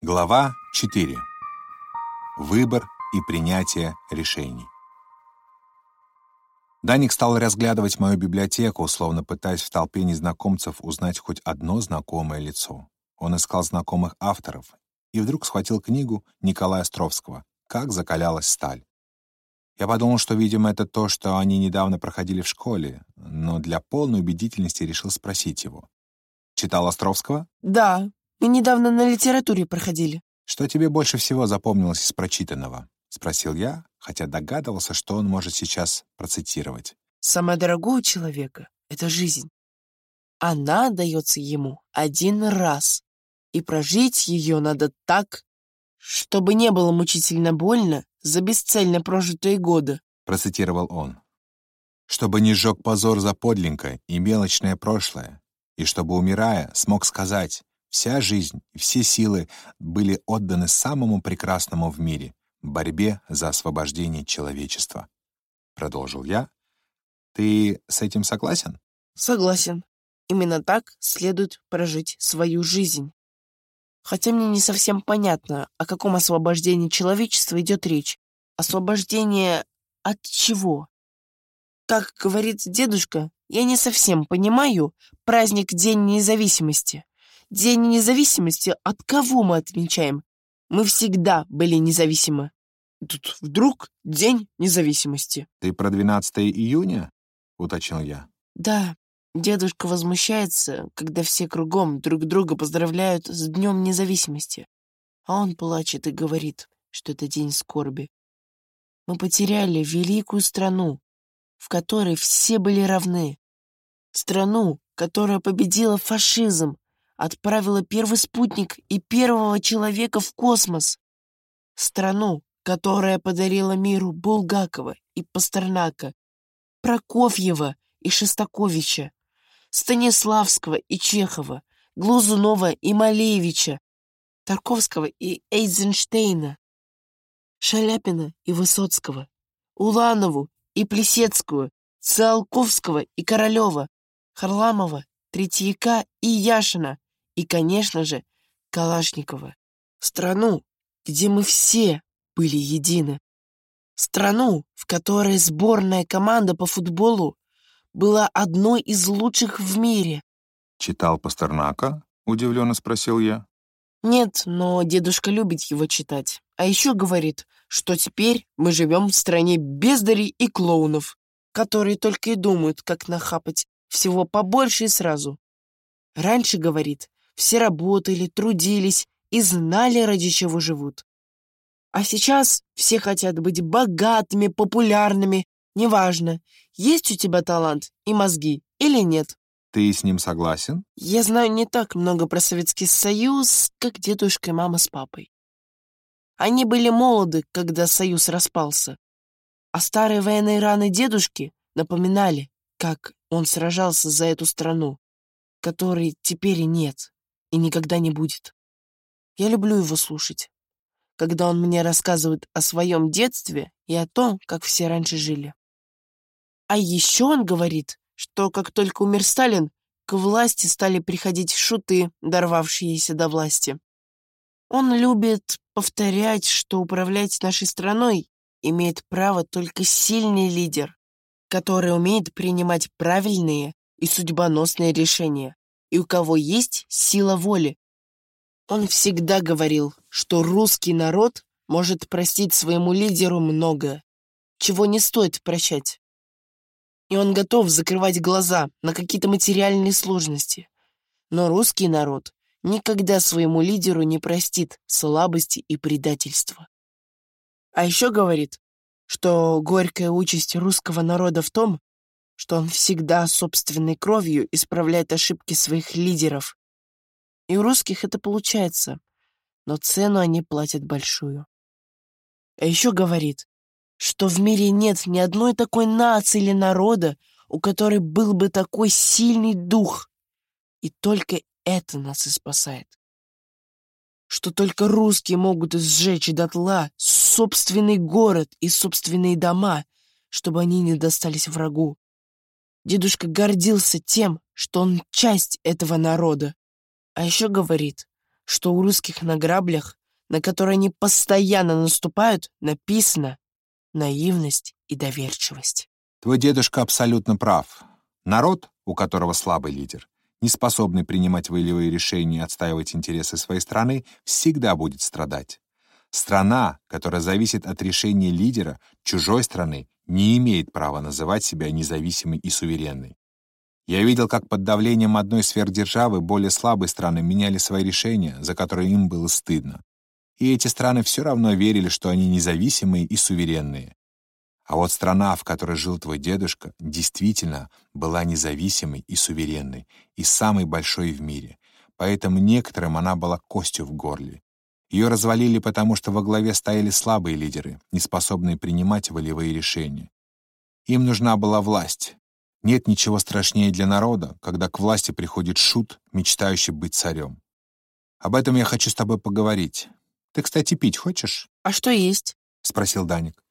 Глава 4. Выбор и принятие решений. Даник стал разглядывать мою библиотеку, словно пытаясь в толпе незнакомцев узнать хоть одно знакомое лицо. Он искал знакомых авторов и вдруг схватил книгу Николая Островского «Как закалялась сталь». Я подумал, что, видимо, это то, что они недавно проходили в школе, но для полной убедительности решил спросить его. «Читал Островского?» Да, мы недавно на литературе проходили. «Что тебе больше всего запомнилось из прочитанного?» — спросил я, хотя догадывался, что он может сейчас процитировать. Самое дорогое у человека — это жизнь. Она дается ему один раз, и прожить ее надо так, чтобы не было мучительно больно за бесцельно прожитые годы. Процитировал он. «Чтобы не сжег позор за подлинное и мелочное прошлое, и чтобы, умирая, смог сказать, Вся жизнь и все силы были отданы самому прекрасному в мире — борьбе за освобождение человечества. Продолжил я. Ты с этим согласен? Согласен. Именно так следует прожить свою жизнь. Хотя мне не совсем понятно, о каком освобождении человечества идет речь. Освобождение от чего? Как говорит дедушка, я не совсем понимаю праздник День независимости. День независимости от кого мы отмечаем? Мы всегда были независимы. Тут вдруг День независимости. Ты про 12 июня? Уточнил я. Да, дедушка возмущается, когда все кругом друг друга поздравляют с Днем независимости. А он плачет и говорит, что это день скорби. Мы потеряли великую страну, в которой все были равны. Страну, которая победила фашизм, отправила первый спутник и первого человека в космос. Страну, которая подарила миру Булгакова и Пастернака, Прокофьева и Шестаковича, Станиславского и Чехова, Глазунова и Малевича, Тарковского и Эйзенштейна, Шаляпина и Высоцкого, Уланову и Плесецкую, Циолковского и Королева, Харламова, Третьяка и Яшина, и, конечно же, Калашникова. Страну, где мы все были едины. Страну, в которой сборная команда по футболу была одной из лучших в мире. «Читал Пастернака?» — удивленно спросил я. Нет, но дедушка любит его читать. А еще говорит, что теперь мы живем в стране бездарей и клоунов, которые только и думают, как нахапать всего побольше и сразу. Раньше, говорит, все работали, трудились и знали, ради чего живут. А сейчас все хотят быть богатыми, популярными. Неважно, есть у тебя талант и мозги или нет. Ты с ним согласен? Я знаю не так много про Советский Союз, как дедушка и мама с папой. Они были молоды, когда Союз распался. А старые военные раны дедушки напоминали, как он сражался за эту страну, которой теперь и нет и никогда не будет. Я люблю его слушать, когда он мне рассказывает о своем детстве и о том, как все раньше жили. А еще он говорит, что как только умер Сталин, к власти стали приходить шуты, дорвавшиеся до власти. Он любит повторять, что управлять нашей страной имеет право только сильный лидер, который умеет принимать правильные и судьбоносные решения и у кого есть сила воли. Он всегда говорил, что русский народ может простить своему лидеру многое, чего не стоит прощать. И он готов закрывать глаза на какие-то материальные сложности. Но русский народ никогда своему лидеру не простит слабости и предательства. А еще говорит, что горькая участь русского народа в том, что он всегда собственной кровью исправляет ошибки своих лидеров. И у русских это получается, но цену они платят большую. А еще говорит, что в мире нет ни одной такой нации или народа, у которой был бы такой сильный дух. И только это нас и спасает. Что только русские могут сжечь дотла собственный город и собственные дома, чтобы они не достались врагу. Дедушка гордился тем, что он часть этого народа. А еще говорит, что у русских на граблях, на которые они постоянно наступают, написано наивность и доверчивость. Твой дедушка абсолютно прав. Народ, у которого слабый лидер, не способный принимать волевые решения и отстаивать интересы своей страны, всегда будет страдать. Страна, которая зависит от решения лидера чужой страны, не имеет права называть себя независимой и суверенной. Я видел, как под давлением одной сверхдержавы более слабые страны меняли свои решения, за которые им было стыдно. И эти страны все равно верили, что они независимые и суверенные. А вот страна, в которой жил твой дедушка, действительно была независимой и суверенной, и самой большой в мире. Поэтому некоторым она была костью в горле. Ее развалили, потому что во главе стояли слабые лидеры, неспособные принимать волевые решения. Им нужна была власть. Нет ничего страшнее для народа, когда к власти приходит шут, мечтающий быть царем. Об этом я хочу с тобой поговорить. Ты, кстати, пить хочешь? А что есть? — спросил Даник.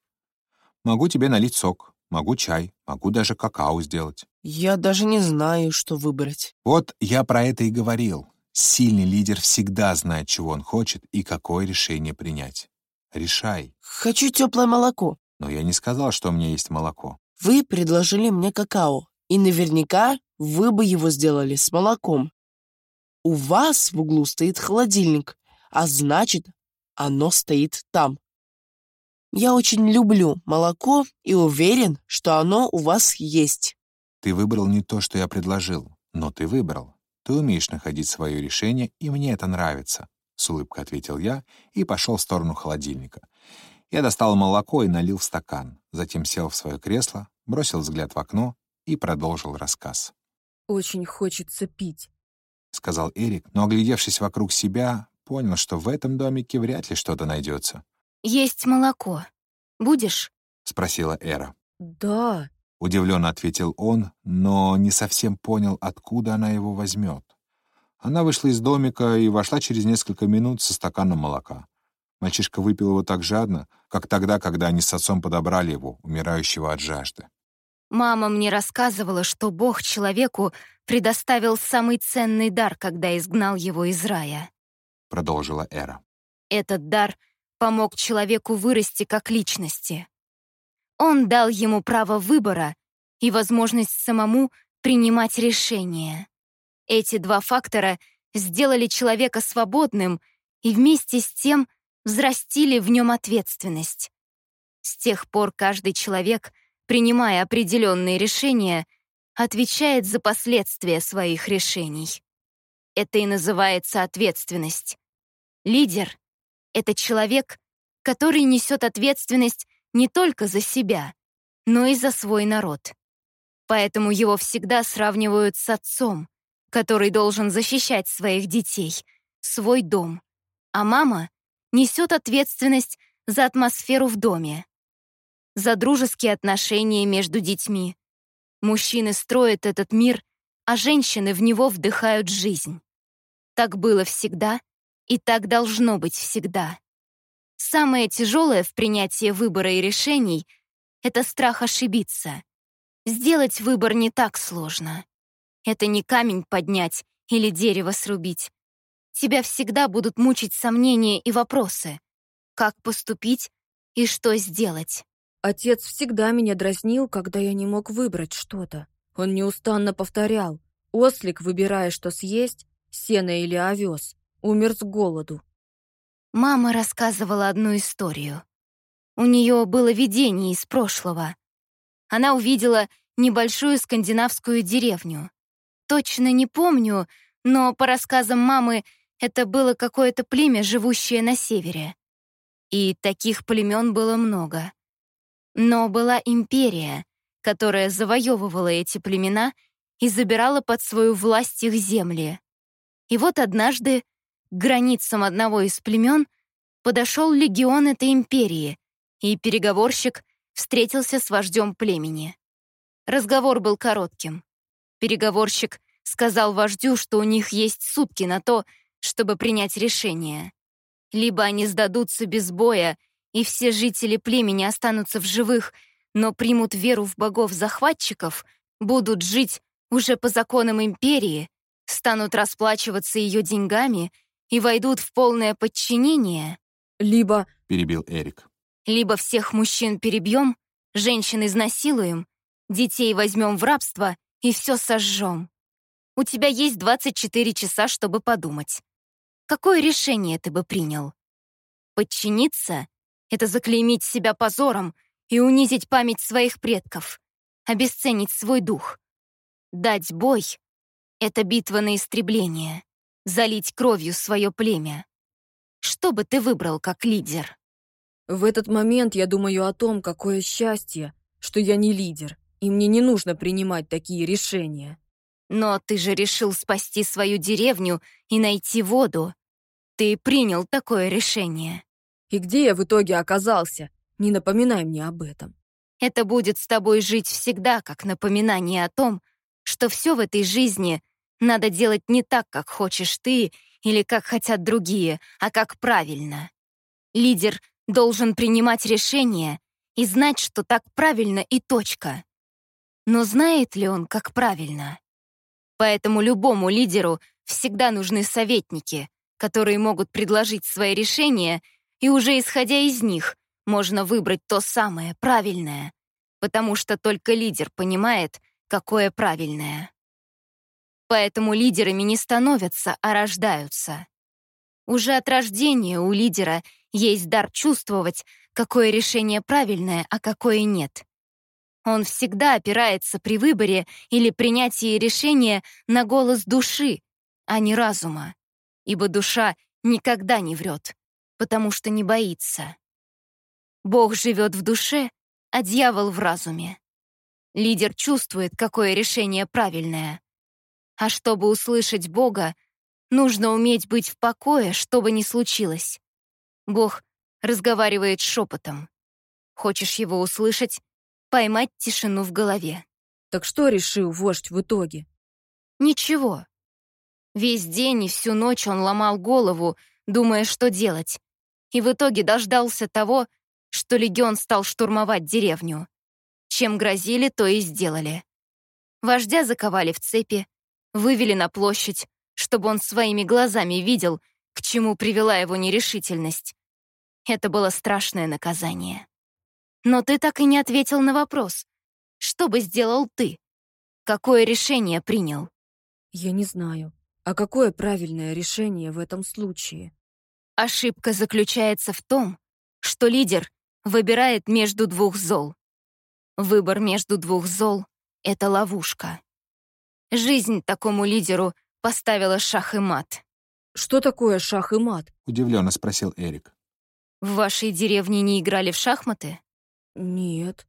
Могу тебе налить сок, могу чай, могу даже какао сделать. Я даже не знаю, что выбрать. Вот я про это и говорил. Сильный лидер всегда знает, чего он хочет и какое решение принять. Решай. Хочу теплое молоко. Но я не сказал, что у меня есть молоко. Вы предложили мне какао, и наверняка вы бы его сделали с молоком. У вас в углу стоит холодильник, а значит, оно стоит там. Я очень люблю молоко и уверен, что оно у вас есть. Ты выбрал не то, что я предложил, но ты выбрал. Ты умеешь находить свое решение, и мне это нравится, — с улыбкой ответил я и пошел в сторону холодильника. Я достал молоко и налил в стакан, затем сел в свое кресло, бросил взгляд в окно и продолжил рассказ. «Очень хочется пить», — сказал Эрик, но, оглядевшись вокруг себя, понял, что в этом домике вряд ли что-то найдется. «Есть молоко. Будешь?» — спросила Эра. «Да», — удивленно ответил он, но не совсем понял, откуда она его возьмет. Она вышла из домика и вошла через несколько минут со стаканом молока. Мальчишка выпил его так жадно, как тогда, когда они с отцом подобрали его, умирающего от жажды. «Мама мне рассказывала, что Бог человеку предоставил самый ценный дар, когда изгнал его из рая», — продолжила Эра. «Этот дар помог человеку вырасти как личности. Он дал ему право выбора и возможность самому принимать решения. Эти два фактора сделали человека свободным и вместе с тем взрастили в нем ответственность. С тех пор каждый человек, принимая определенные решения, отвечает за последствия своих решений. Это и называется ответственность. Лидер это человек, который несет ответственность не только за себя, но и за свой народ. Поэтому его всегда сравнивают с отцом, который должен защищать своих детей, свой дом. А мама несет ответственность за атмосферу в доме, за дружеские отношения между детьми. Мужчины строят этот мир, а женщины в него вдыхают жизнь. Так было всегда и так должно быть всегда. Самое тяжелое в принятии выбора и решений — это страх ошибиться. Сделать выбор не так сложно. Это не камень поднять или дерево срубить. Тебя всегда будут мучить сомнения и вопросы. Как поступить и что сделать? Отец всегда меня дразнил, когда я не мог выбрать что-то. Он неустанно повторял. Ослик, выбирая, что съесть, сено или овес, умер с голоду. Мама рассказывала одну историю. У нее было видение из прошлого. Она увидела небольшую скандинавскую деревню. Точно не помню, но по рассказам мамы это было какое-то племя, живущее на севере. И таких племен было много. Но была империя, которая завоевывала эти племена и забирала под свою власть их земли. И вот однажды границам одного из племен подошел легион этой империи, и переговорщик встретился с вождем племени. Разговор был коротким. Переговорщик сказал вождю, что у них есть сутки на то, чтобы принять решение. Либо они сдадутся без боя, и все жители племени останутся в живых, но примут веру в богов-захватчиков, будут жить уже по законам империи, станут расплачиваться ее деньгами — и войдут в полное подчинение, Либо — перебил Эрик. либо всех мужчин перебьем, женщин изнасилуем, детей возьмем в рабство и все сожжем. У тебя есть 24 часа, чтобы подумать. Какое решение ты бы принял? Подчиниться — это заклеймить себя позором и унизить память своих предков, обесценить свой дух. Дать бой — это битва на истребление, залить кровью свое племя. Что бы ты выбрал как лидер? в этот момент я думаю о том, какое счастье, что я не лидер, и мне не нужно принимать такие решения. Но ты же решил спасти свою деревню и найти воду. Ты принял такое решение. И где я в итоге оказался? Не напоминай мне об этом. Это будет с тобой жить всегда, как напоминание о том, что все в этой жизни надо делать не так, как хочешь ты или как хотят другие, а как правильно. Лидер должен принимать решения и знать, что так правильно и точка. Но знает ли он, как правильно? Поэтому любому лидеру всегда нужны советники, которые могут предложить свои решения, и уже исходя из них можно выбрать то самое правильное, потому что только лидер понимает, какое правильное. Поэтому лидерами не становятся, а рождаются. Уже от рождения у лидера есть дар чувствовать, какое решение правильное, а какое нет. Он всегда опирается при выборе или принятии решения на голос души, а не разума, ибо душа никогда не врет, потому что не боится. Бог живет в душе, а дьявол в разуме. Лидер чувствует, какое решение правильное. А чтобы услышать Бога, нужно уметь быть в покое, что бы ни случилось. Бог разговаривает шепотом. Хочешь его услышать? Поймать тишину в голове. Так что решил вождь в итоге? Ничего. Весь день и всю ночь он ломал голову, думая, что делать. И в итоге дождался того, что легион стал штурмовать деревню. Чем грозили, то и сделали. Вождя заковали в цепи, вывели на площадь, чтобы он своими глазами видел, к чему привела его нерешительность. Это было страшное наказание. Но ты так и не ответил на вопрос. Что бы сделал ты? Какое решение принял? Я не знаю. А какое правильное решение в этом случае? Ошибка заключается в том, что лидер выбирает между двух зол. Выбор между двух зол — это ловушка. Жизнь такому лидеру поставила шах и мат. Что такое шах и мат? — удивленно спросил Эрик. В вашей деревне не играли в шахматы? Нет.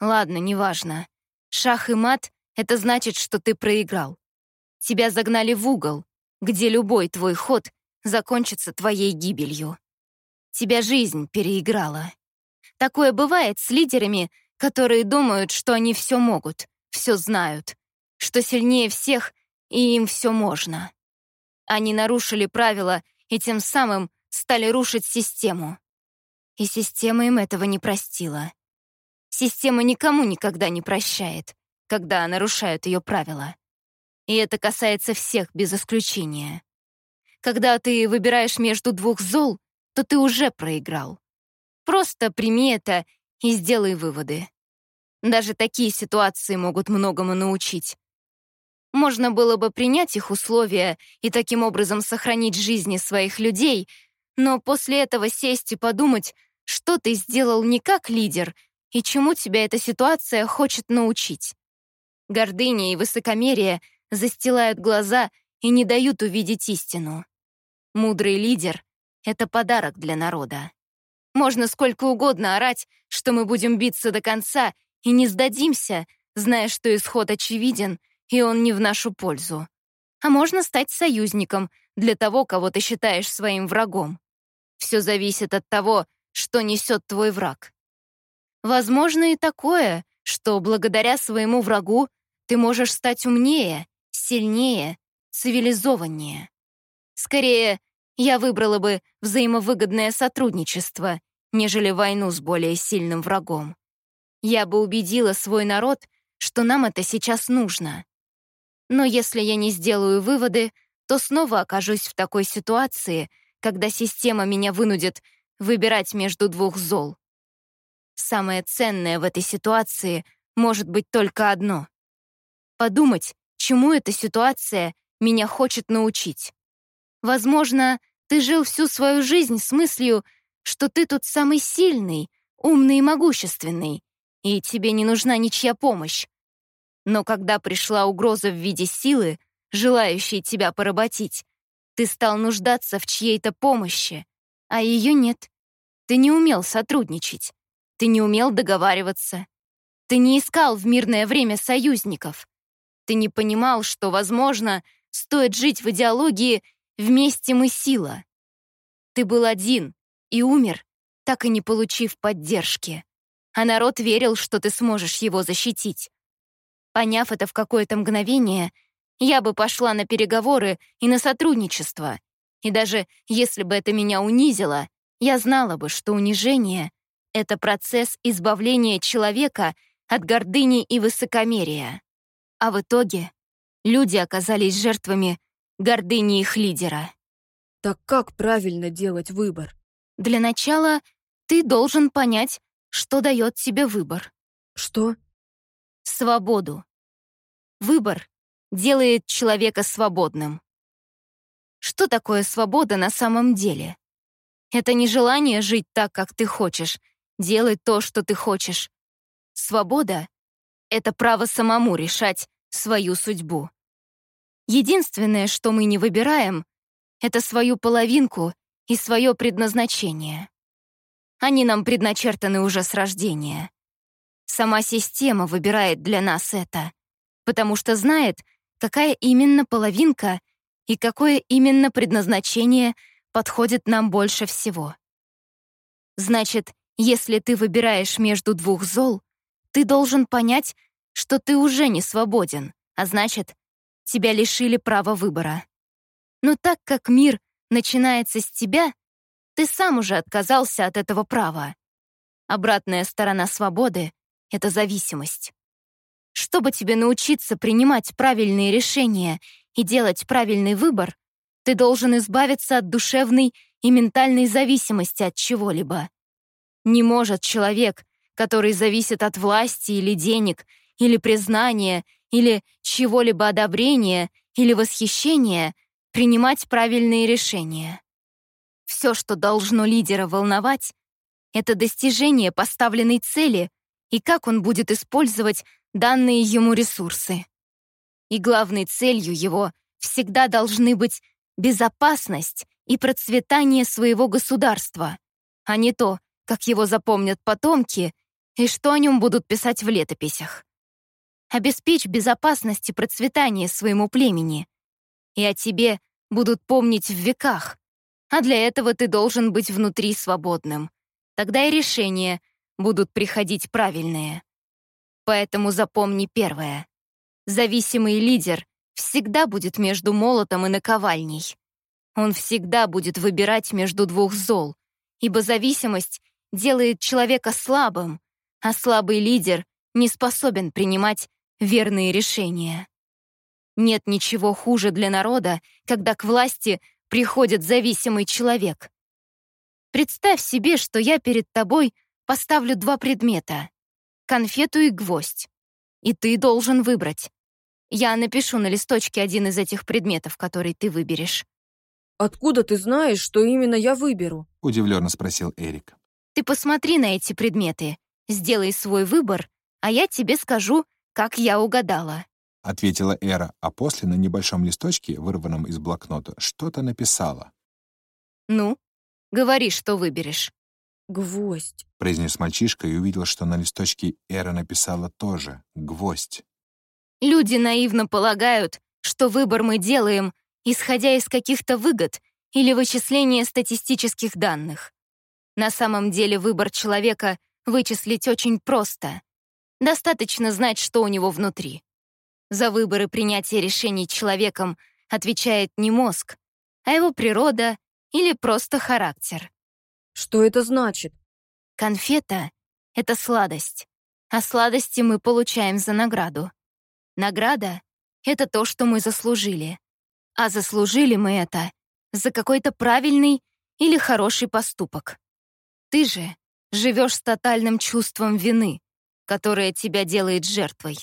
Ладно, неважно. Шах и мат — это значит, что ты проиграл. Тебя загнали в угол, где любой твой ход закончится твоей гибелью. Тебя жизнь переиграла. Такое бывает с лидерами, которые думают, что они все могут, все знают, что сильнее всех, и им все можно. Они нарушили правила и тем самым стали рушить систему. И система им этого не простила. Система никому никогда не прощает, когда нарушают ее правила. И это касается всех без исключения. Когда ты выбираешь между двух зол, то ты уже проиграл. Просто прими это и сделай выводы. Даже такие ситуации могут многому научить. Можно было бы принять их условия и таким образом сохранить жизни своих людей, но после этого сесть и подумать, что ты сделал не как лидер и чему тебя эта ситуация хочет научить. Гордыня и высокомерие застилают глаза и не дают увидеть истину. Мудрый лидер — это подарок для народа. Можно сколько угодно орать, что мы будем биться до конца и не сдадимся, зная, что исход очевиден, и он не в нашу пользу. А можно стать союзником для того, кого ты считаешь своим врагом. Все зависит от того, что несет твой враг. Возможно и такое, что благодаря своему врагу ты можешь стать умнее, сильнее, цивилизованнее. Скорее, я выбрала бы взаимовыгодное сотрудничество, нежели войну с более сильным врагом. Я бы убедила свой народ, что нам это сейчас нужно. Но если я не сделаю выводы, то снова окажусь в такой ситуации, когда система меня вынудит выбирать между двух зол. Самое ценное в этой ситуации может быть только одно — подумать, чему эта ситуация меня хочет научить. Возможно, ты жил всю свою жизнь с мыслью, что ты тут самый сильный, умный и могущественный, и тебе не нужна ничья помощь. Но когда пришла угроза в виде силы, желающей тебя поработить, ты стал нуждаться в чьей-то помощи, а ее нет. Ты не умел сотрудничать, ты не умел договариваться, ты не искал в мирное время союзников, ты не понимал, что, возможно, стоит жить в идеологии «вместе мы сила». Ты был один и умер, так и не получив поддержки. А народ верил, что ты сможешь его защитить. Поняв это в какое-то мгновение, я бы пошла на переговоры и на сотрудничество. И даже если бы это меня унизило, я знала бы, что унижение — это процесс избавления человека от гордыни и высокомерия. А в итоге люди оказались жертвами гордыни их лидера. Так как правильно делать выбор? Для начала ты должен понять, что дает тебе выбор. Что? Свободу. Выбор делает человека свободным. Что такое свобода на самом деле? Это не желание жить так, как ты хочешь, делать то, что ты хочешь. Свобода — это право самому решать свою судьбу. Единственное, что мы не выбираем, это свою половинку и свое предназначение. Они нам предначертаны уже с рождения. Сама система выбирает для нас это, потому что знает, какая именно половинка и какое именно предназначение подходит нам больше всего. Значит, если ты выбираешь между двух зол, ты должен понять, что ты уже не свободен, а значит, тебя лишили права выбора. Но так как мир начинается с тебя, ты сам уже отказался от этого права. Обратная сторона свободы — это зависимость. Чтобы тебе научиться принимать правильные решения и делать правильный выбор, ты должен избавиться от душевной и ментальной зависимости от чего-либо. Не может человек, который зависит от власти или денег, или признания, или чего-либо одобрения, или восхищения, принимать правильные решения. Все, что должно лидера волновать, это достижение поставленной цели и как он будет использовать данные ему ресурсы. И главной целью его всегда должны быть безопасность и процветание своего государства, а не то, как его запомнят потомки и что о нем будут писать в летописях. Обеспечь безопасность и процветание своему племени, и о тебе будут помнить в веках, а для этого ты должен быть внутри свободным. Тогда и решения будут приходить правильные. Поэтому запомни первое. Зависимый лидер всегда будет между молотом и наковальней. Он всегда будет выбирать между двух зол, ибо зависимость делает человека слабым, а слабый лидер не способен принимать верные решения. Нет ничего хуже для народа, когда к власти приходит зависимый человек. Представь себе, что я перед тобой поставлю два предмета — конфету и гвоздь. И ты должен выбрать. Я напишу на листочке один из этих предметов, который ты выберешь. Откуда ты знаешь, что именно я выберу? Удивленно спросил Эрик. Ты посмотри на эти предметы, сделай свой выбор, а я тебе скажу, как я угадала. — ответила Эра, а после на небольшом листочке, вырванном из блокнота, что-то написала. «Ну, говори, что выберешь». «Гвоздь», — произнес мальчишка и увидел, что на листочке Эра написала тоже «гвоздь». Люди наивно полагают, что выбор мы делаем, исходя из каких-то выгод или вычисления статистических данных. На самом деле выбор человека вычислить очень просто. Достаточно знать, что у него внутри. За выборы принятия решений человеком отвечает не мозг, а его природа или просто характер. Что это значит? Конфета — это сладость, а сладости мы получаем за награду. Награда — это то, что мы заслужили. А заслужили мы это за какой-то правильный или хороший поступок. Ты же живешь с тотальным чувством вины, которое тебя делает жертвой.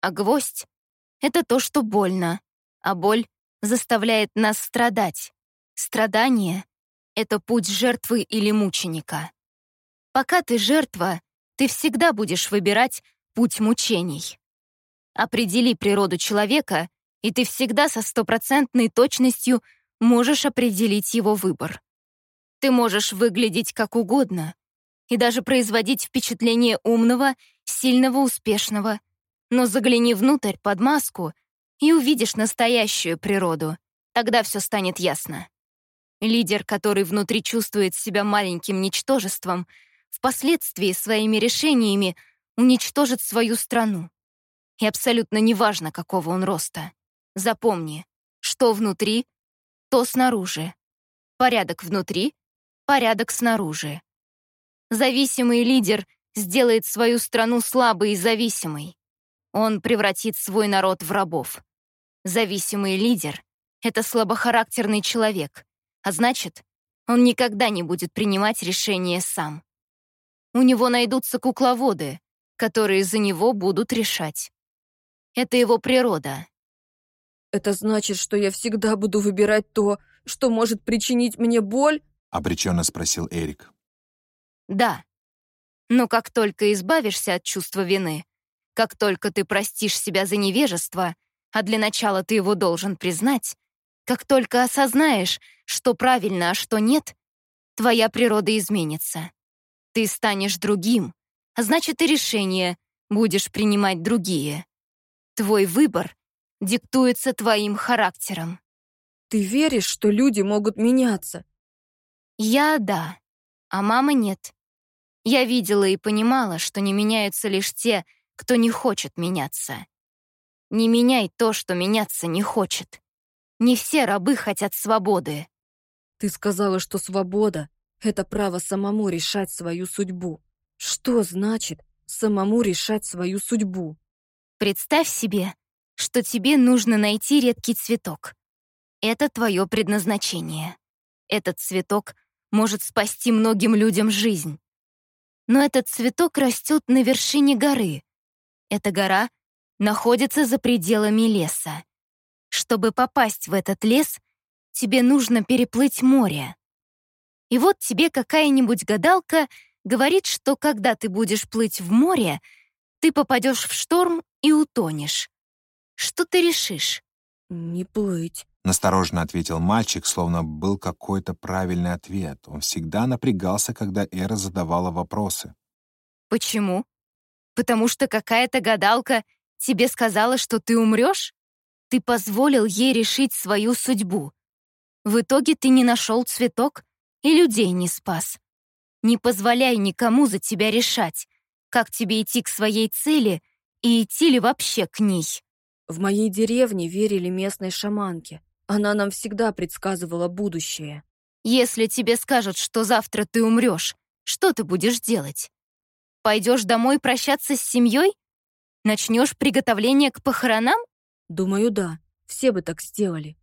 А гвоздь — это то, что больно, а боль заставляет нас страдать. Страдание — это путь жертвы или мученика. Пока ты жертва, ты всегда будешь выбирать путь мучений. Определи природу человека, и ты всегда со стопроцентной точностью можешь определить его выбор. Ты можешь выглядеть как угодно и даже производить впечатление умного, сильного, успешного, но загляни внутрь под маску и увидишь настоящую природу. Тогда все станет ясно. Лидер, который внутри чувствует себя маленьким ничтожеством, впоследствии своими решениями уничтожит свою страну. И абсолютно неважно, какого он роста. Запомни, что внутри, то снаружи. Порядок внутри, порядок снаружи. Зависимый лидер сделает свою страну слабой и зависимой. Он превратит свой народ в рабов. Зависимый лидер — это слабохарактерный человек, а значит, он никогда не будет принимать решения сам. У него найдутся кукловоды, которые за него будут решать. Это его природа. Это значит, что я всегда буду выбирать то, что может причинить мне боль? Обреченно спросил Эрик. Да. Но как только избавишься от чувства вины, как только ты простишь себя за невежество, а для начала ты его должен признать, как только осознаешь, что правильно, а что нет, твоя природа изменится. Ты станешь другим, а значит и решения будешь принимать другие. Твой выбор диктуется твоим характером. Ты веришь, что люди могут меняться? Я — да, а мама — нет. Я видела и понимала, что не меняются лишь те, кто не хочет меняться. Не меняй то, что меняться не хочет. Не все рабы хотят свободы. Ты сказала, что свобода — это право самому решать свою судьбу. Что значит самому решать свою судьбу? Представь себе, что тебе нужно найти редкий цветок. Это твое предназначение. Этот цветок может спасти многим людям жизнь. Но этот цветок растет на вершине горы, эта гора находится за пределами леса. Чтобы попасть в этот лес, тебе нужно переплыть море. И вот тебе какая-нибудь гадалка говорит, что когда ты будешь плыть в море, ты попадешь в шторм и утонешь. Что ты решишь? «Не плыть», — настороженно ответил мальчик, словно был какой-то правильный ответ. Он всегда напрягался, когда Эра задавала вопросы. «Почему?» Потому что какая-то гадалка тебе сказала, что ты умрешь? Ты позволил ей решить свою судьбу. В итоге ты не нашел цветок и людей не спас. Не позволяй никому за тебя решать, как тебе идти к своей цели и идти ли вообще к ней. В моей деревне верили местной шаманке. Она нам всегда предсказывала будущее. Если тебе скажут, что завтра ты умрешь, что ты будешь делать? Пойдешь домой прощаться с семьей? Начнешь приготовление к похоронам? Думаю, да. Все бы так сделали.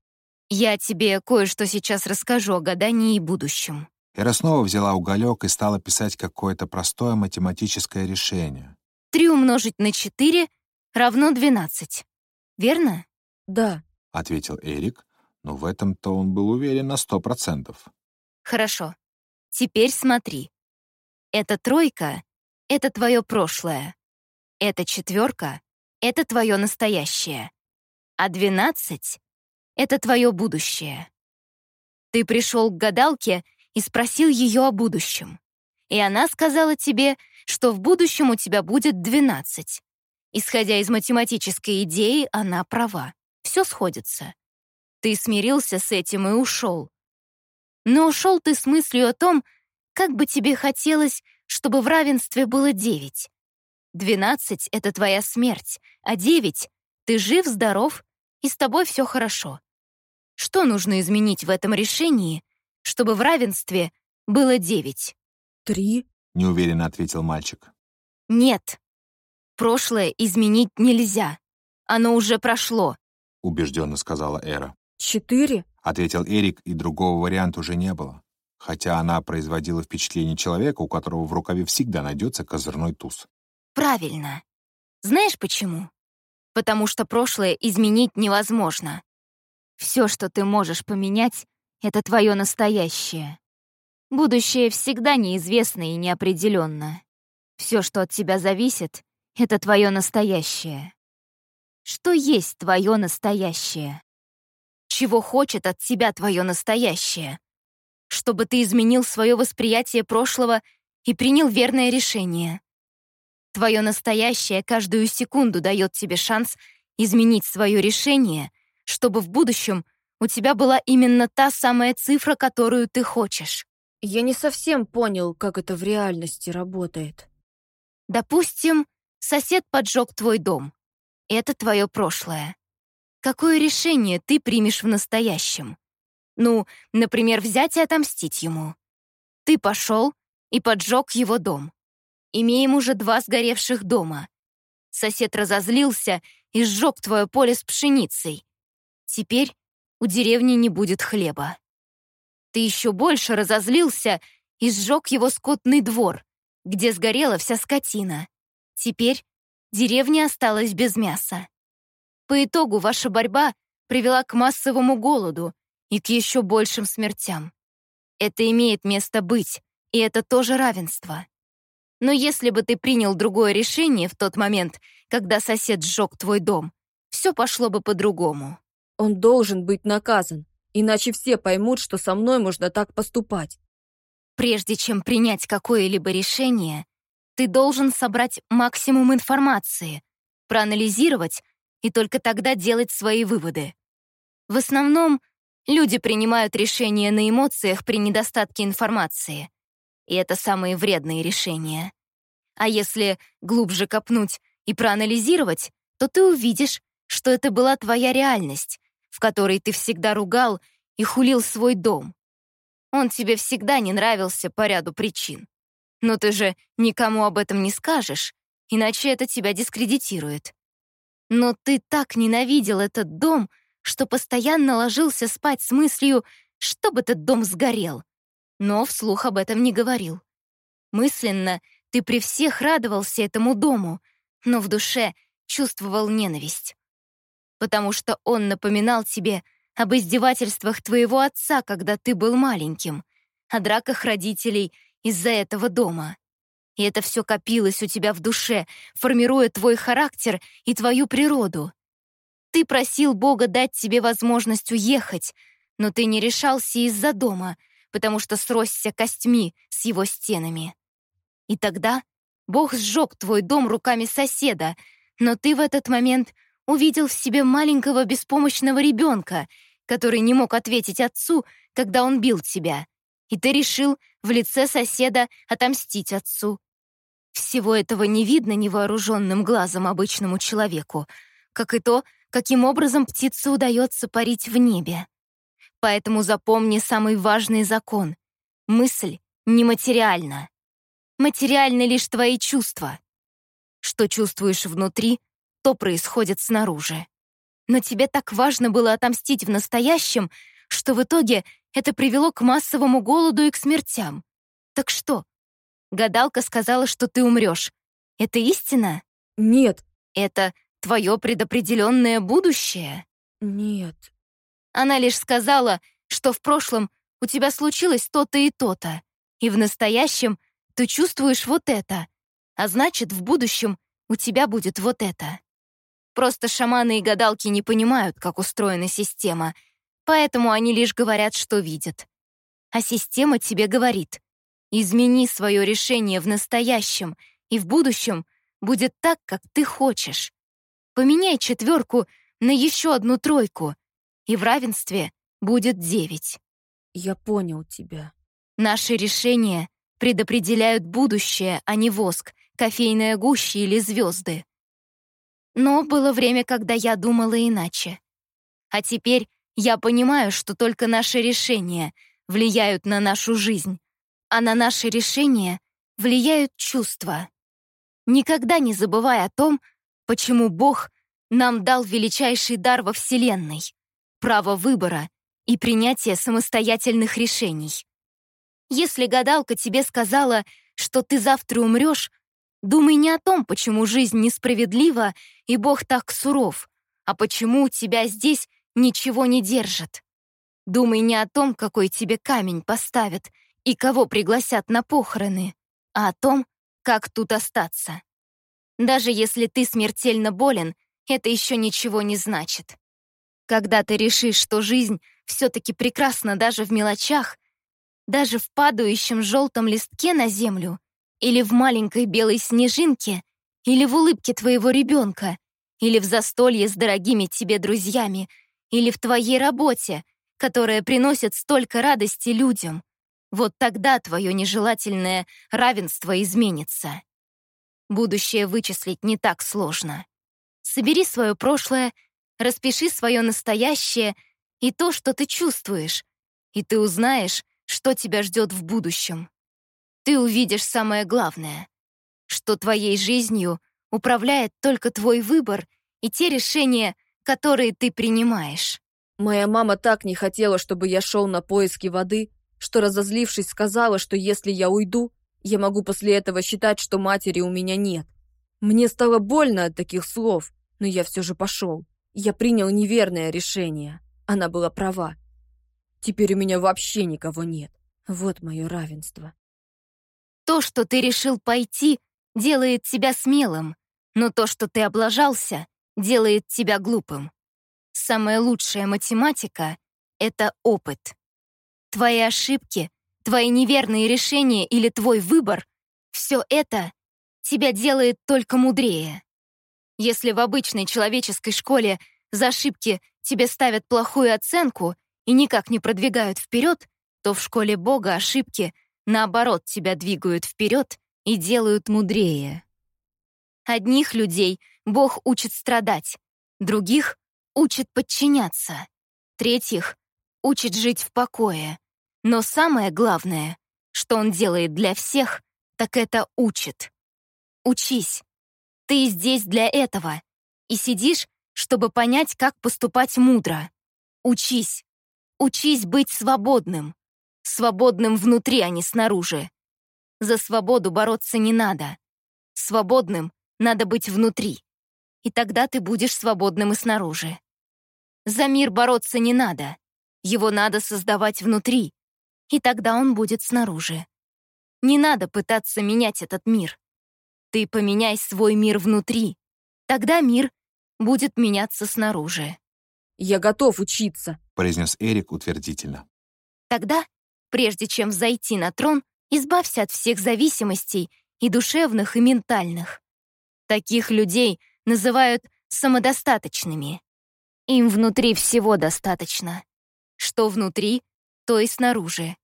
Я тебе кое-что сейчас расскажу о гадании и будущем. Эра снова взяла уголек и стала писать какое-то простое математическое решение. Три умножить на четыре равно двенадцать. Верно? Да, — ответил Эрик, но в этом-то он был уверен на сто процентов. Хорошо. Теперь смотри. Эта тройка это твое прошлое. Эта четверка — это твое настоящее. А двенадцать — это твое будущее. Ты пришел к гадалке и спросил ее о будущем. И она сказала тебе, что в будущем у тебя будет двенадцать. Исходя из математической идеи, она права. Все сходится. Ты смирился с этим и ушел. Но ушел ты с мыслью о том, как бы тебе хотелось, чтобы в равенстве было девять. Двенадцать — это твоя смерть, а девять — ты жив, здоров, и с тобой все хорошо. Что нужно изменить в этом решении, чтобы в равенстве было девять? три. — неуверенно ответил мальчик. Нет. Прошлое изменить нельзя. Оно уже прошло. — убежденно сказала Эра. Четыре? — ответил Эрик, и другого варианта уже не было. Хотя она производила впечатление человека, у которого в рукаве всегда найдется козырной туз. Правильно. Знаешь почему? Потому что прошлое изменить невозможно. Все, что ты можешь поменять, — это твое настоящее. Будущее всегда неизвестно и неопределенно. Все, что от тебя зависит, — это твое настоящее. Что есть твое настоящее? Чего хочет от тебя твое настоящее? Чтобы ты изменил свое восприятие прошлого и принял верное решение. Твое настоящее каждую секунду дает тебе шанс изменить свое решение, чтобы в будущем у тебя была именно та самая цифра, которую ты хочешь. Я не совсем понял, как это в реальности работает. Допустим, сосед поджег твой дом. Это твое прошлое. Какое решение ты примешь в настоящем? Ну, например, взять и отомстить ему. Ты пошел и поджег его дом. Имеем уже два сгоревших дома. Сосед разозлился и сжег твое поле с пшеницей. Теперь у деревни не будет хлеба. Ты еще больше разозлился и сжег его скотный двор, где сгорела вся скотина. Теперь деревня осталась без мяса. По итогу ваша борьба привела к массовому голоду и к еще большим смертям. Это имеет место быть, и это тоже равенство. Но если бы ты принял другое решение в тот момент, когда сосед сжег твой дом, все пошло бы по-другому. Он должен быть наказан, иначе все поймут, что со мной можно так поступать. Прежде чем принять какое-либо решение, ты должен собрать максимум информации, проанализировать и только тогда делать свои выводы. В основном люди принимают решения на эмоциях при недостатке информации. И это самые вредные решения. А если глубже копнуть и проанализировать, то ты увидишь, что это была твоя реальность, в которой ты всегда ругал и хулил свой дом. Он тебе всегда не нравился по ряду причин. Но ты же никому об этом не скажешь, иначе это тебя дискредитирует. Но ты так ненавидел этот дом, что постоянно ложился спать с мыслью, чтобы этот дом сгорел. Но вслух об этом не говорил. Мысленно ты при всех радовался этому дому, но в душе чувствовал ненависть. Потому что он напоминал тебе об издевательствах твоего отца, когда ты был маленьким, о драках родителей из-за этого дома. И это все копилось у тебя в душе, формируя твой характер и твою природу. Ты просил Бога дать тебе возможность уехать, но ты не решался из-за дома, потому что сросся костьми с его стенами. И тогда Бог сжег твой дом руками соседа, но ты в этот момент увидел в себе маленького беспомощного ребенка, который не мог ответить отцу, когда он бил тебя. И ты решил в лице соседа отомстить отцу. Всего этого не видно невооруженным глазом обычному человеку, как и то, каким образом птице удается парить в небе. Поэтому запомни самый важный закон. Мысль нематериальна. Материальны лишь твои чувства. Что чувствуешь внутри, то происходит снаружи. Но тебе так важно было отомстить в настоящем, что в итоге это привело к массовому голоду и к смертям. Так что, Гадалка сказала, что ты умрешь. Это истина? Нет. Это твое предопределенное будущее? Нет. Она лишь сказала, что в прошлом у тебя случилось то-то и то-то, и в настоящем ты чувствуешь вот это, а значит, в будущем у тебя будет вот это. Просто шаманы и гадалки не понимают, как устроена система, поэтому они лишь говорят, что видят. А система тебе говорит, Измени свое решение в настоящем, и в будущем будет так, как ты хочешь. Поменяй четверку на еще одну тройку, и в равенстве будет девять. Я понял тебя. Наши решения предопределяют будущее, а не воск, кофейная гуща или звезды. Но было время, когда я думала иначе. А теперь я понимаю, что только наши решения влияют на нашу жизнь, а на наши решения влияют чувства. Никогда не забывай о том, почему Бог нам дал величайший дар во Вселенной право выбора и принятия самостоятельных решений. Если гадалка тебе сказала, что ты завтра умрешь, думай не о том, почему жизнь несправедлива и Бог так суров, а почему тебя здесь ничего не держит. Думай не о том, какой тебе камень поставят и кого пригласят на похороны, а о том, как тут остаться. Даже если ты смертельно болен, это еще ничего не значит. Когда ты решишь, что жизнь все-таки прекрасна даже в мелочах, даже в падающем желтом листке на землю, или в маленькой белой снежинке, или в улыбке твоего ребенка, или в застолье с дорогими тебе друзьями, или в твоей работе, которая приносит столько радости людям, вот тогда твое нежелательное равенство изменится. Будущее вычислить не так сложно. Собери свое прошлое, распиши свое настоящее и то, что ты чувствуешь, и ты узнаешь, что тебя ждет в будущем. Ты увидишь самое главное, что твоей жизнью управляет только твой выбор и те решения, которые ты принимаешь. Моя мама так не хотела, чтобы я шел на поиски воды, что, разозлившись, сказала, что если я уйду, я могу после этого считать, что матери у меня нет. Мне стало больно от таких слов, но я все же пошел. Я принял неверное решение. Она была права. Теперь у меня вообще никого нет. Вот мое равенство. То, что ты решил пойти, делает тебя смелым, но то, что ты облажался, делает тебя глупым. Самая лучшая математика — это опыт. Твои ошибки, твои неверные решения или твой выбор — все это тебя делает только мудрее. Если в обычной человеческой школе за ошибки тебе ставят плохую оценку и никак не продвигают вперед, то в школе Бога ошибки, наоборот, тебя двигают вперед и делают мудрее. Одних людей Бог учит страдать, других учит подчиняться, третьих учит жить в покое. Но самое главное, что он делает для всех, так это учит. Учись. Ты здесь для этого. И сидишь, чтобы понять, как поступать мудро. Учись. Учись быть свободным. Свободным внутри, а не снаружи. За свободу бороться не надо. Свободным надо быть внутри. И тогда ты будешь свободным и снаружи. За мир бороться не надо. Его надо создавать внутри. И тогда он будет снаружи. Не надо пытаться менять этот мир. Ты поменяй свой мир внутри. Тогда мир будет меняться снаружи. «Я готов учиться», — произнес Эрик утвердительно. Тогда, прежде чем зайти на трон, избавься от всех зависимостей и душевных, и ментальных. Таких людей называют самодостаточными. Им внутри всего достаточно. Что внутри, то и снаружи.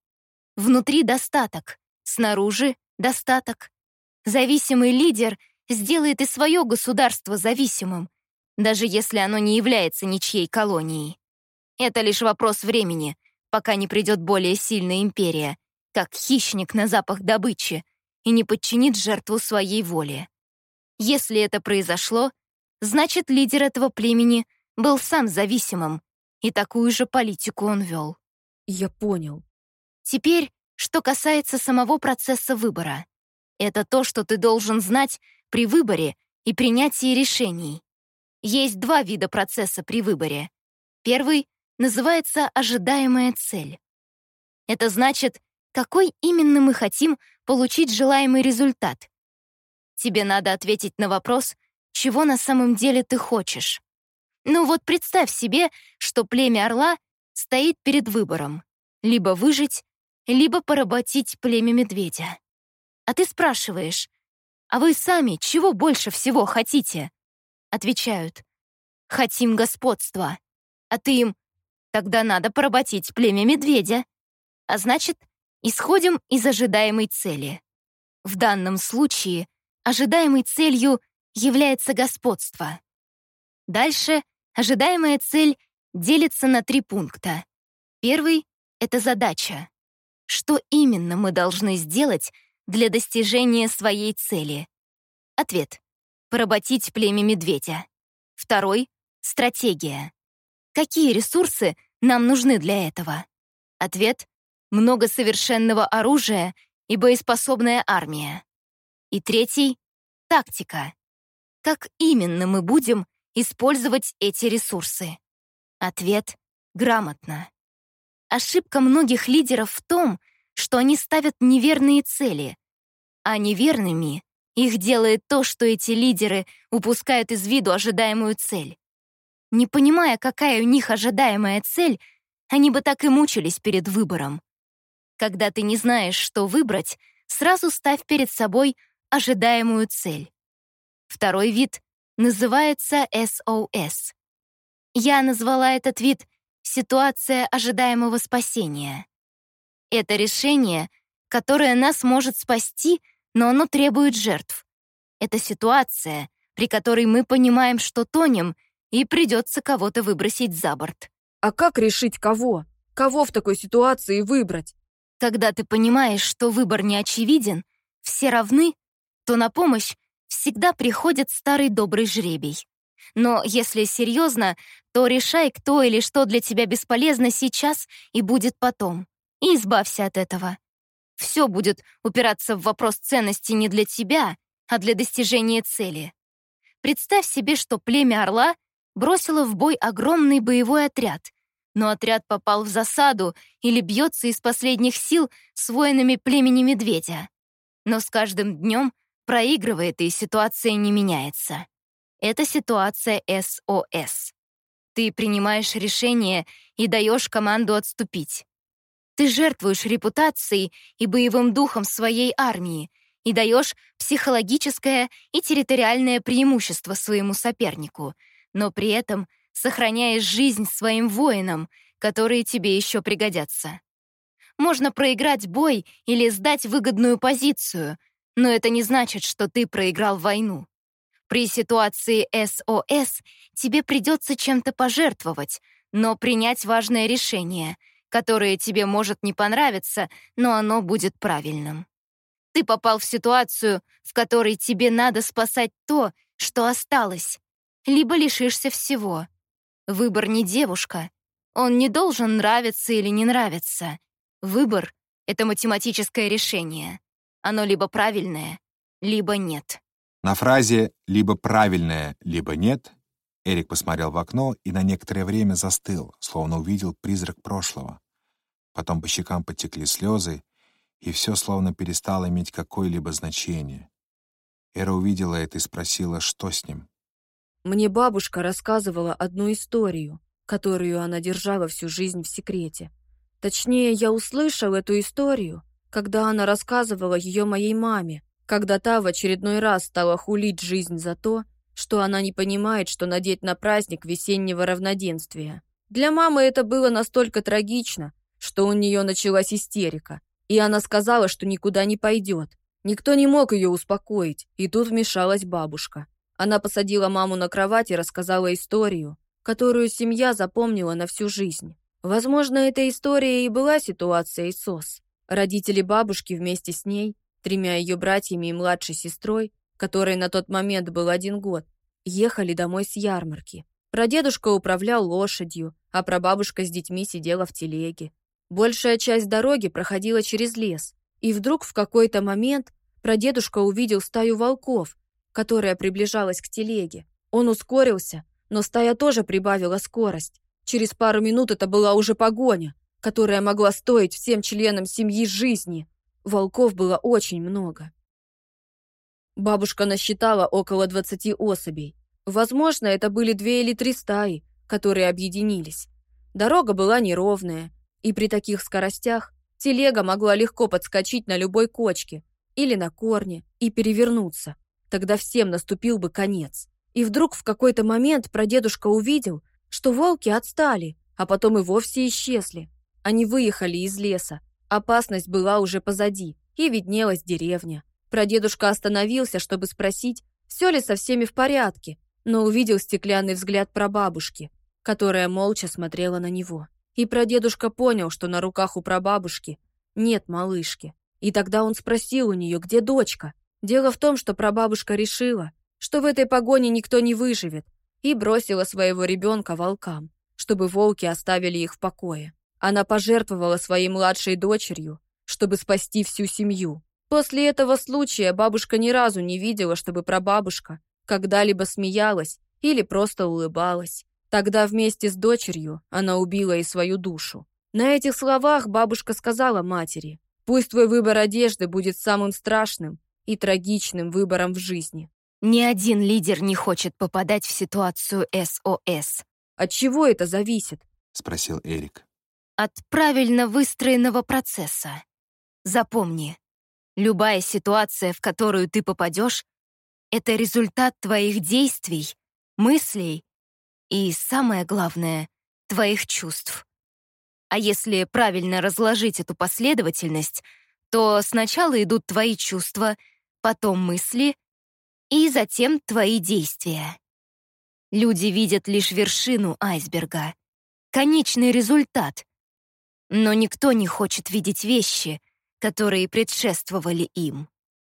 Внутри достаток, снаружи достаток. Зависимый лидер сделает и свое государство зависимым, даже если оно не является ничьей колонией. Это лишь вопрос времени, пока не придет более сильная империя, как хищник на запах добычи, и не подчинит жертву своей воле. Если это произошло, значит, лидер этого племени — был сам зависимым, и такую же политику он вел. Я понял. Теперь, что касается самого процесса выбора. Это то, что ты должен знать при выборе и принятии решений. Есть два вида процесса при выборе. Первый называется ожидаемая цель. Это значит, какой именно мы хотим получить желаемый результат. Тебе надо ответить на вопрос, чего на самом деле ты хочешь. Ну вот представь себе, что племя орла стоит перед выбором. Либо выжить, либо поработить племя медведя. А ты спрашиваешь, а вы сами чего больше всего хотите? Отвечают, хотим господства. А ты им, тогда надо поработить племя медведя. А значит, исходим из ожидаемой цели. В данном случае ожидаемой целью является господство. Дальше Ожидаемая цель делится на три пункта. Первый — это задача. Что именно мы должны сделать для достижения своей цели? Ответ — поработить племя медведя. Второй — стратегия. Какие ресурсы нам нужны для этого? Ответ — много совершенного оружия и боеспособная армия. И третий — тактика. Как именно мы будем использовать эти ресурсы? Ответ — грамотно. Ошибка многих лидеров в том, что они ставят неверные цели, а неверными их делает то, что эти лидеры упускают из виду ожидаемую цель. Не понимая, какая у них ожидаемая цель, они бы так и мучились перед выбором. Когда ты не знаешь, что выбрать, сразу ставь перед собой ожидаемую цель. Второй вид называется SOS. Я назвала этот вид «ситуация ожидаемого спасения». Это решение, которое нас может спасти, но оно требует жертв. Это ситуация, при которой мы понимаем, что тонем, и придется кого-то выбросить за борт. А как решить кого? Кого в такой ситуации выбрать? Когда ты понимаешь, что выбор не очевиден, все равны, то на помощь всегда приходит старый добрый жребий. Но если серьезно, то решай, кто или что для тебя бесполезно сейчас и будет потом. И избавься от этого. Все будет упираться в вопрос ценности не для тебя, а для достижения цели. Представь себе, что племя Орла бросило в бой огромный боевой отряд, но отряд попал в засаду или бьется из последних сил с воинами племени Медведя. Но с каждым днем проигрывает, и ситуация не меняется. Это ситуация СОС. Ты принимаешь решение и даешь команду отступить. Ты жертвуешь репутацией и боевым духом своей армии и даешь психологическое и территориальное преимущество своему сопернику, но при этом сохраняешь жизнь своим воинам, которые тебе еще пригодятся. Можно проиграть бой или сдать выгодную позицию, но это не значит, что ты проиграл войну. При ситуации СОС тебе придется чем-то пожертвовать, но принять важное решение — которое тебе может не понравиться, но оно будет правильным. Ты попал в ситуацию, в которой тебе надо спасать то, что осталось, либо лишишься всего. Выбор не девушка. Он не должен нравиться или не нравиться. Выбор — это математическое решение. Оно либо правильное, либо нет. На фразе «либо правильное, либо нет» Эрик посмотрел в окно и на некоторое время застыл, словно увидел призрак прошлого. Потом по щекам потекли слезы, и все словно перестало иметь какое-либо значение. Эра увидела это и спросила, что с ним. Мне бабушка рассказывала одну историю, которую она держала всю жизнь в секрете. Точнее, я услышал эту историю, когда она рассказывала ее моей маме, когда та в очередной раз стала хулить жизнь за то, что она не понимает, что надеть на праздник весеннего равноденствия. Для мамы это было настолько трагично, что у нее началась истерика, и она сказала, что никуда не пойдет. Никто не мог ее успокоить, и тут вмешалась бабушка. Она посадила маму на кровать и рассказала историю, которую семья запомнила на всю жизнь. Возможно, эта история и была ситуацией СОС. Родители бабушки вместе с ней, тремя ее братьями и младшей сестрой, которой на тот момент был один год, ехали домой с ярмарки. Прадедушка управлял лошадью, а прабабушка с детьми сидела в телеге. Большая часть дороги проходила через лес, и вдруг в какой-то момент прадедушка увидел стаю волков, которая приближалась к телеге. Он ускорился, но стая тоже прибавила скорость. Через пару минут это была уже погоня, которая могла стоить всем членам семьи жизни. Волков было очень много. Бабушка насчитала около 20 особей. Возможно, это были две или три стаи, которые объединились. Дорога была неровная, и при таких скоростях телега могла легко подскочить на любой кочке или на корне и перевернуться. Тогда всем наступил бы конец. И вдруг в какой-то момент прадедушка увидел, что волки отстали, а потом и вовсе исчезли. Они выехали из леса. Опасность была уже позади, и виднелась деревня. Прадедушка остановился, чтобы спросить, все ли со всеми в порядке, но увидел стеклянный взгляд прабабушки, которая молча смотрела на него. И прадедушка понял, что на руках у прабабушки нет малышки. И тогда он спросил у нее, где дочка. Дело в том, что прабабушка решила, что в этой погоне никто не выживет, и бросила своего ребенка волкам, чтобы волки оставили их в покое. Она пожертвовала своей младшей дочерью, чтобы спасти всю семью. После этого случая бабушка ни разу не видела, чтобы прабабушка когда-либо смеялась или просто улыбалась. Тогда вместе с дочерью она убила и свою душу. На этих словах бабушка сказала матери, «Пусть твой выбор одежды будет самым страшным и трагичным выбором в жизни». Ни один лидер не хочет попадать в ситуацию СОС. От чего это зависит? Спросил Эрик. От правильно выстроенного процесса. Запомни, любая ситуация, в которую ты попадешь, это результат твоих действий, мыслей и, самое главное, твоих чувств. А если правильно разложить эту последовательность, то сначала идут твои чувства, потом мысли и затем твои действия. Люди видят лишь вершину айсберга, конечный результат. Но никто не хочет видеть вещи, которые предшествовали им.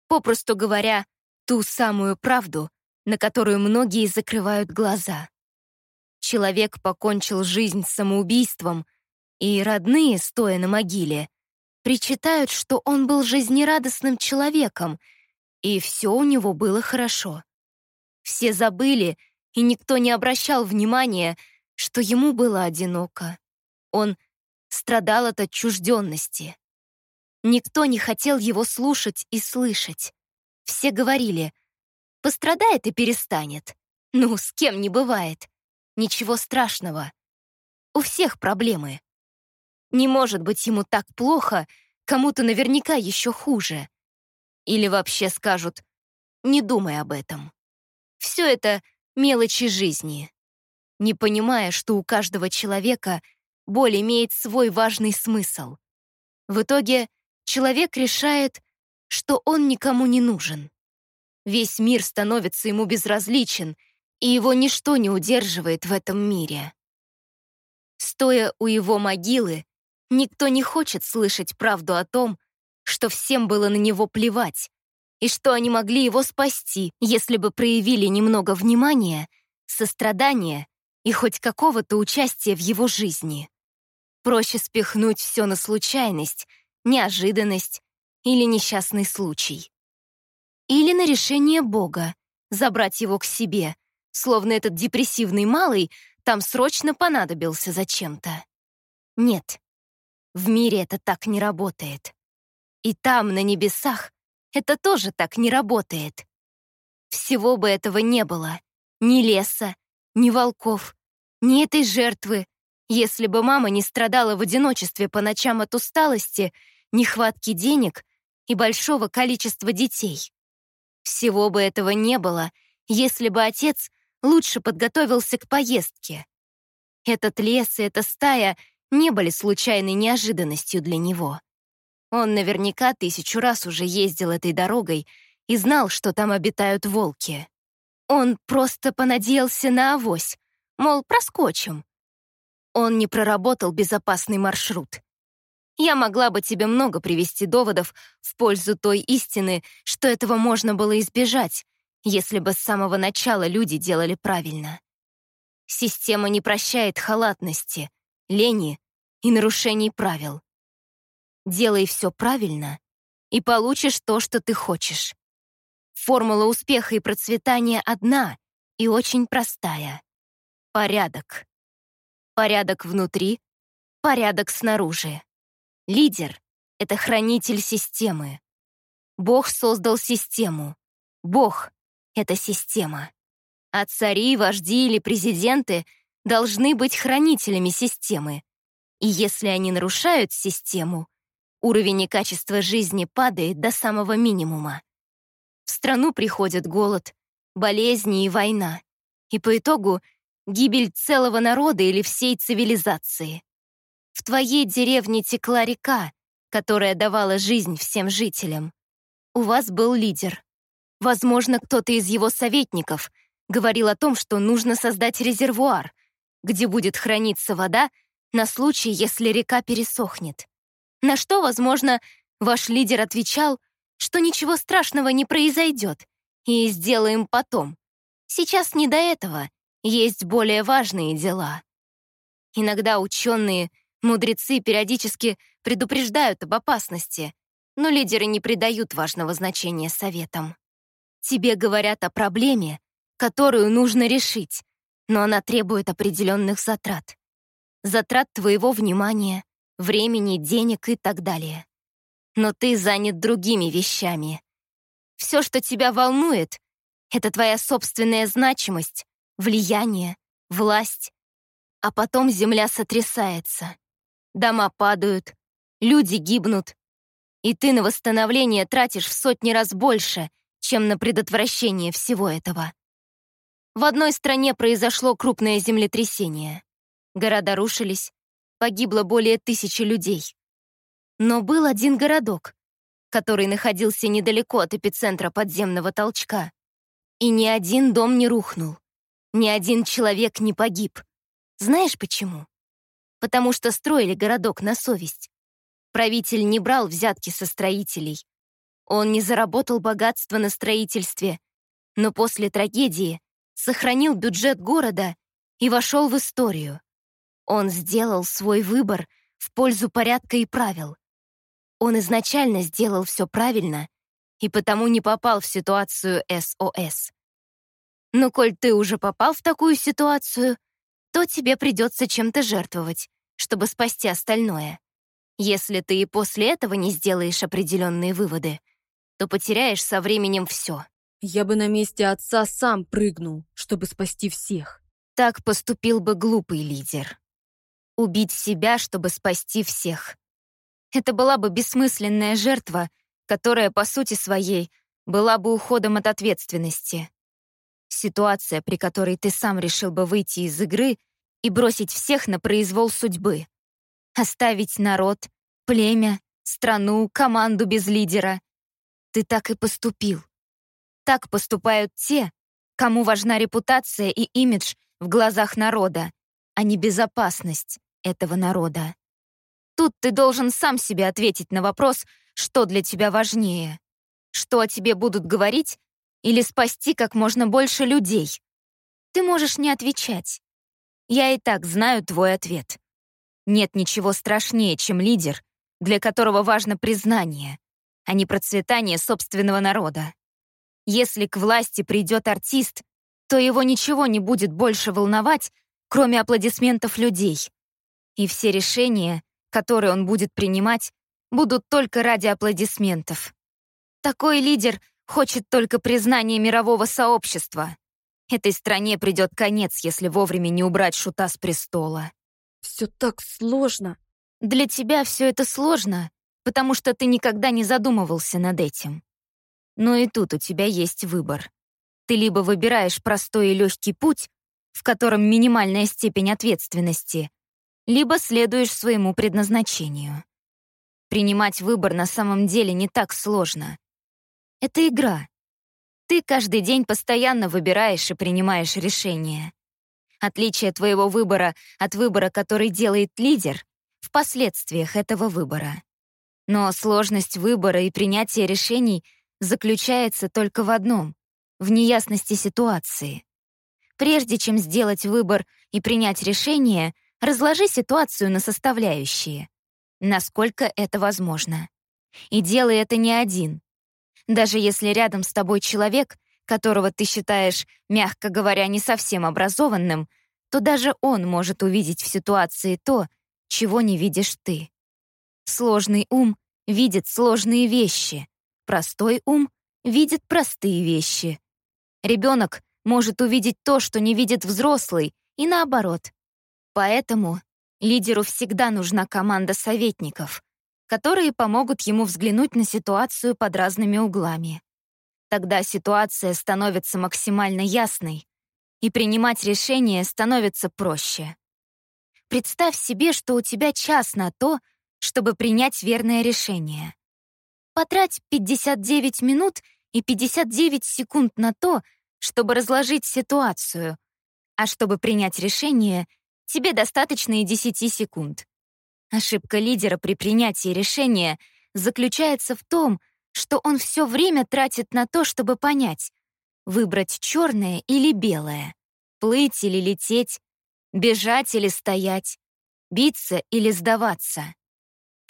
Попросту говоря, ту самую правду, на которую многие закрывают глаза. Человек покончил жизнь самоубийством, и родные, стоя на могиле, причитают, что он был жизнерадостным человеком, и все у него было хорошо. Все забыли, и никто не обращал внимания, что ему было одиноко. Он страдал от отчужденности. Никто не хотел его слушать и слышать. Все говорили, пострадает и перестанет. Ну, с кем не бывает. Ничего страшного. У всех проблемы. Не может быть ему так плохо, кому-то наверняка еще хуже. Или вообще скажут «не думай об этом». Все это мелочи жизни, не понимая, что у каждого человека боль имеет свой важный смысл. В итоге человек решает, что он никому не нужен. Весь мир становится ему безразличен, и его ничто не удерживает в этом мире. Стоя у его могилы, никто не хочет слышать правду о том, что всем было на него плевать, и что они могли его спасти, если бы проявили немного внимания, сострадания и хоть какого-то участия в его жизни. Проще спихнуть все на случайность, неожиданность или несчастный случай. Или на решение Бога, забрать его к себе, словно этот депрессивный малый там срочно понадобился зачем-то. Нет, в мире это так не работает. И там, на небесах, это тоже так не работает. Всего бы этого не было. Ни леса, ни волков, ни этой жертвы, если бы мама не страдала в одиночестве по ночам от усталости, нехватки денег и большого количества детей. Всего бы этого не было, если бы отец лучше подготовился к поездке. Этот лес и эта стая не были случайной неожиданностью для него. Он наверняка тысячу раз уже ездил этой дорогой и знал, что там обитают волки. Он просто понадеялся на авось, мол, проскочим. Он не проработал безопасный маршрут. Я могла бы тебе много привести доводов в пользу той истины, что этого можно было избежать, если бы с самого начала люди делали правильно. Система не прощает халатности, лени и нарушений правил. Делай все правильно, и получишь то, что ты хочешь. Формула успеха и процветания одна и очень простая. Порядок. Порядок внутри, порядок снаружи. Лидер — это хранитель системы. Бог создал систему. Бог — это система. А цари, вожди или президенты должны быть хранителями системы. И если они нарушают систему, Уровень и качество жизни падает до самого минимума. В страну приходит голод, болезни и война. И по итогу гибель целого народа или всей цивилизации. В твоей деревне текла река, которая давала жизнь всем жителям. У вас был лидер. Возможно, кто-то из его советников говорил о том, что нужно создать резервуар, где будет храниться вода на случай, если река пересохнет. На что, возможно, ваш лидер отвечал, что ничего страшного не произойдет, и сделаем потом. Сейчас не до этого, есть более важные дела. Иногда ученые, мудрецы периодически предупреждают об опасности, но лидеры не придают важного значения советам. Тебе говорят о проблеме, которую нужно решить, но она требует определенных затрат. Затрат твоего внимания, времени, денег и так далее. Но ты занят другими вещами. Все, что тебя волнует, это твоя собственная значимость, влияние, власть. А потом земля сотрясается. Дома падают, люди гибнут. И ты на восстановление тратишь в сотни раз больше, чем на предотвращение всего этого. В одной стране произошло крупное землетрясение. Города рушились, погибло более тысячи людей. Но был один городок, который находился недалеко от эпицентра подземного толчка. И ни один дом не рухнул, ни один человек не погиб. Знаешь почему? Потому что строили городок на совесть. Правитель не брал взятки со строителей. Он не заработал богатство на строительстве, но после трагедии сохранил бюджет города и вошел в историю. Он сделал свой выбор в пользу порядка и правил. Он изначально сделал все правильно и потому не попал в ситуацию СОС. Но коль ты уже попал в такую ситуацию, то тебе придется чем-то жертвовать, чтобы спасти остальное. Если ты и после этого не сделаешь определенные выводы, то потеряешь со временем все. Я бы на месте отца сам прыгнул, чтобы спасти всех. Так поступил бы глупый лидер. Убить себя, чтобы спасти всех. Это была бы бессмысленная жертва, которая, по сути своей, была бы уходом от ответственности. Ситуация, при которой ты сам решил бы выйти из игры и бросить всех на произвол судьбы. Оставить народ, племя, страну, команду без лидера. Ты так и поступил. Так поступают те, кому важна репутация и имидж в глазах народа, а не безопасность этого народа. Тут ты должен сам себе ответить на вопрос, что для тебя важнее. Что о тебе будут говорить или спасти как можно больше людей. Ты можешь не отвечать. Я и так знаю твой ответ. Нет ничего страшнее, чем лидер, для которого важно признание, а не процветание собственного народа. Если к власти придет артист, то его ничего не будет больше волновать, кроме аплодисментов людей. И все решения, которые он будет принимать, будут только ради аплодисментов. Такой лидер хочет только признания мирового сообщества. Этой стране придет конец, если вовремя не убрать шута с престола. Все так сложно. Для тебя все это сложно, потому что ты никогда не задумывался над этим. Но и тут у тебя есть выбор. Ты либо выбираешь простой и легкий путь, в котором минимальная степень ответственности, либо следуешь своему предназначению. Принимать выбор на самом деле не так сложно. Это игра. Ты каждый день постоянно выбираешь и принимаешь решения. Отличие твоего выбора от выбора, который делает лидер, в последствиях этого выбора. Но сложность выбора и принятия решений заключается только в одном — в неясности ситуации. Прежде чем сделать выбор и принять решение, разложи ситуацию на составляющие. Насколько это возможно. И делай это не один. Даже если рядом с тобой человек, которого ты считаешь, мягко говоря, не совсем образованным, то даже он может увидеть в ситуации то, чего не видишь ты. Сложный ум видит сложные вещи, простой ум видит простые вещи. Ребенок может увидеть то, что не видит взрослый, и наоборот. Поэтому лидеру всегда нужна команда советников, которые помогут ему взглянуть на ситуацию под разными углами. Тогда ситуация становится максимально ясной, и принимать решения становится проще. Представь себе, что у тебя час на то, чтобы принять верное решение. Потрать 59 минут и 59 секунд на то, чтобы разложить ситуацию, а чтобы принять решение, тебе достаточно и 10 секунд. Ошибка лидера при принятии решения заключается в том, что он все время тратит на то, чтобы понять, выбрать черное или белое, плыть или лететь, Бежать или стоять? Биться или сдаваться?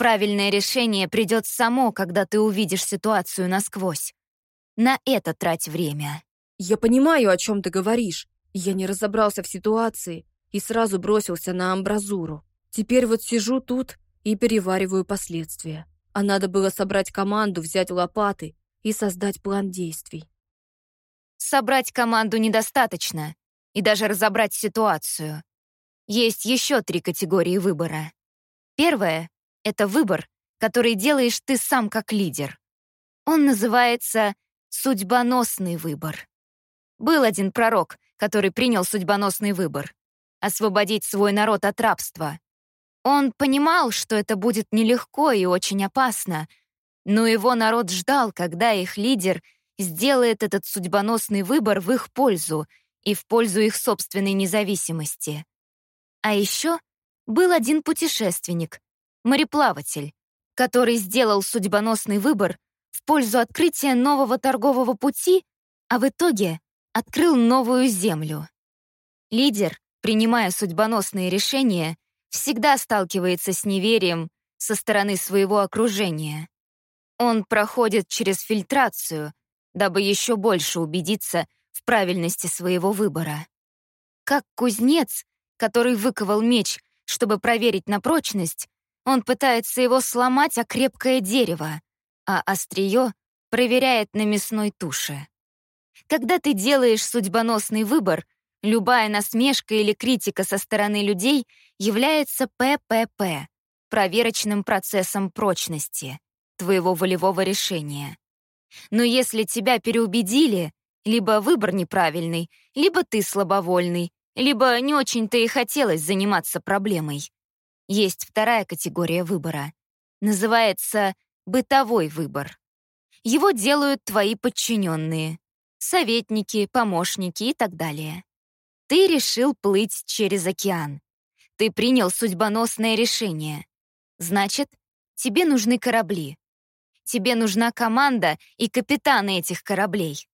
Правильное решение придет само, когда ты увидишь ситуацию насквозь. На это трать время. Я понимаю, о чем ты говоришь. Я не разобрался в ситуации и сразу бросился на амбразуру. Теперь вот сижу тут и перевариваю последствия. А надо было собрать команду, взять лопаты и создать план действий. Собрать команду недостаточно, и даже разобрать ситуацию. Есть еще три категории выбора. Первое — это выбор, который делаешь ты сам как лидер. Он называется «судьбоносный выбор». Был один пророк, который принял судьбоносный выбор — освободить свой народ от рабства. Он понимал, что это будет нелегко и очень опасно, но его народ ждал, когда их лидер сделает этот судьбоносный выбор в их пользу и в пользу их собственной независимости. А еще был один путешественник, мореплаватель, который сделал судьбоносный выбор в пользу открытия нового торгового пути, а в итоге открыл новую землю. Лидер, принимая судьбоносные решения, всегда сталкивается с неверием со стороны своего окружения. Он проходит через фильтрацию, дабы еще больше убедиться в правильности своего выбора. Как кузнец, который выковал меч, чтобы проверить на прочность, он пытается его сломать о крепкое дерево, а острие проверяет на мясной туше. Когда ты делаешь судьбоносный выбор, любая насмешка или критика со стороны людей является ППП — проверочным процессом прочности твоего волевого решения. Но если тебя переубедили, либо выбор неправильный, либо ты слабовольный, либо не очень-то и хотелось заниматься проблемой. Есть вторая категория выбора. Называется бытовой выбор. Его делают твои подчиненные, советники, помощники и так далее. Ты решил плыть через океан. Ты принял судьбоносное решение. Значит, тебе нужны корабли. Тебе нужна команда и капитаны этих кораблей.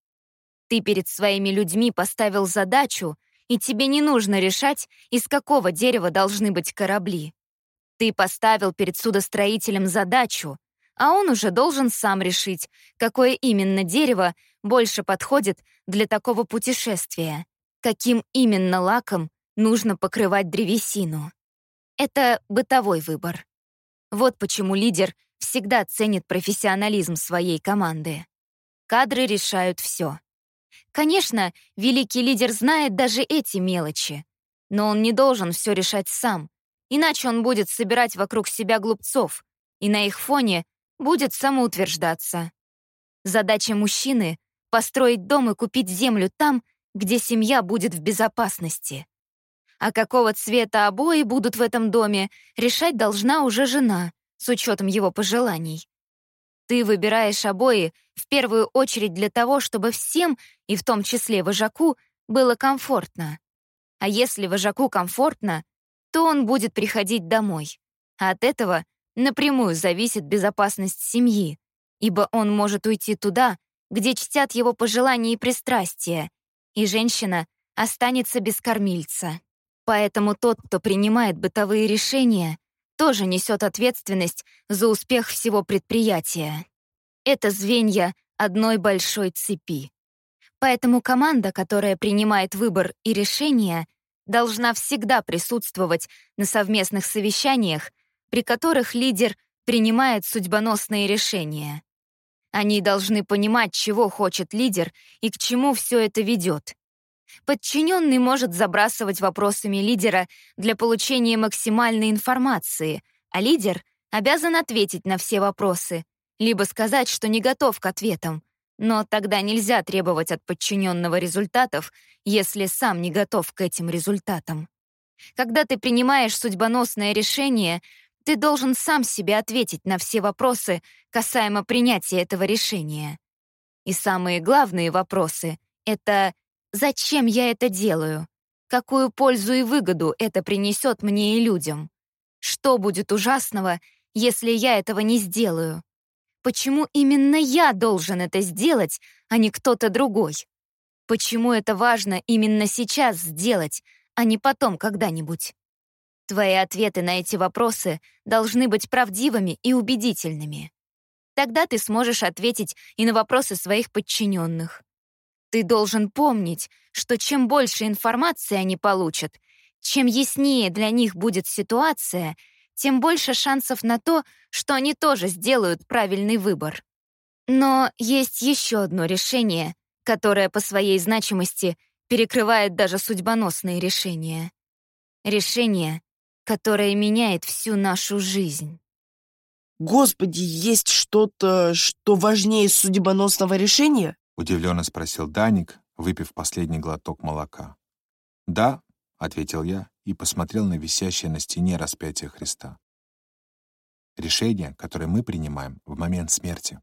Ты перед своими людьми поставил задачу, и тебе не нужно решать, из какого дерева должны быть корабли. Ты поставил перед судостроителем задачу, а он уже должен сам решить, какое именно дерево больше подходит для такого путешествия, каким именно лаком нужно покрывать древесину. Это бытовой выбор. Вот почему лидер всегда ценит профессионализм своей команды. Кадры решают все. Конечно, великий лидер знает даже эти мелочи, но он не должен все решать сам, иначе он будет собирать вокруг себя глупцов, и на их фоне будет самоутверждаться. Задача мужчины — построить дом и купить землю там, где семья будет в безопасности. А какого цвета обои будут в этом доме, решать должна уже жена, с учетом его пожеланий. Ты выбираешь обои в первую очередь для того, чтобы всем, и в том числе вожаку, было комфортно. А если вожаку комфортно, то он будет приходить домой. От этого напрямую зависит безопасность семьи, ибо он может уйти туда, где чтят его пожелания и пристрастия, и женщина останется без кормильца. Поэтому тот, кто принимает бытовые решения, тоже несет ответственность за успех всего предприятия. Это звенья одной большой цепи. Поэтому команда, которая принимает выбор и решения, должна всегда присутствовать на совместных совещаниях, при которых лидер принимает судьбоносные решения. Они должны понимать, чего хочет лидер и к чему все это ведет. Подчиненный может забрасывать вопросами лидера для получения максимальной информации, а лидер обязан ответить на все вопросы, либо сказать, что не готов к ответам. Но тогда нельзя требовать от подчиненного результатов, если сам не готов к этим результатам. Когда ты принимаешь судьбоносное решение, ты должен сам себе ответить на все вопросы касаемо принятия этого решения. И самые главные вопросы — это Зачем я это делаю? Какую пользу и выгоду это принесет мне и людям? Что будет ужасного, если я этого не сделаю? Почему именно я должен это сделать, а не кто-то другой? Почему это важно именно сейчас сделать, а не потом когда-нибудь. Твои ответы на эти вопросы должны быть правдивыми и убедительными. Тогда ты сможешь ответить и на вопросы своих подчиненных. Ты должен помнить, что чем больше информации они получат, чем яснее для них будет ситуация, тем больше шансов на то, что они тоже сделают правильный выбор. Но есть еще одно решение, которое по своей значимости перекрывает даже судьбоносные решения. Решение, которое меняет всю нашу жизнь. Господи, есть что-то, что важнее судьбоносного решения? Удивленно спросил Даник, выпив последний глоток молока. «Да», — ответил я и посмотрел на висящее на стене распятие Христа. Решение, которое мы принимаем в момент смерти.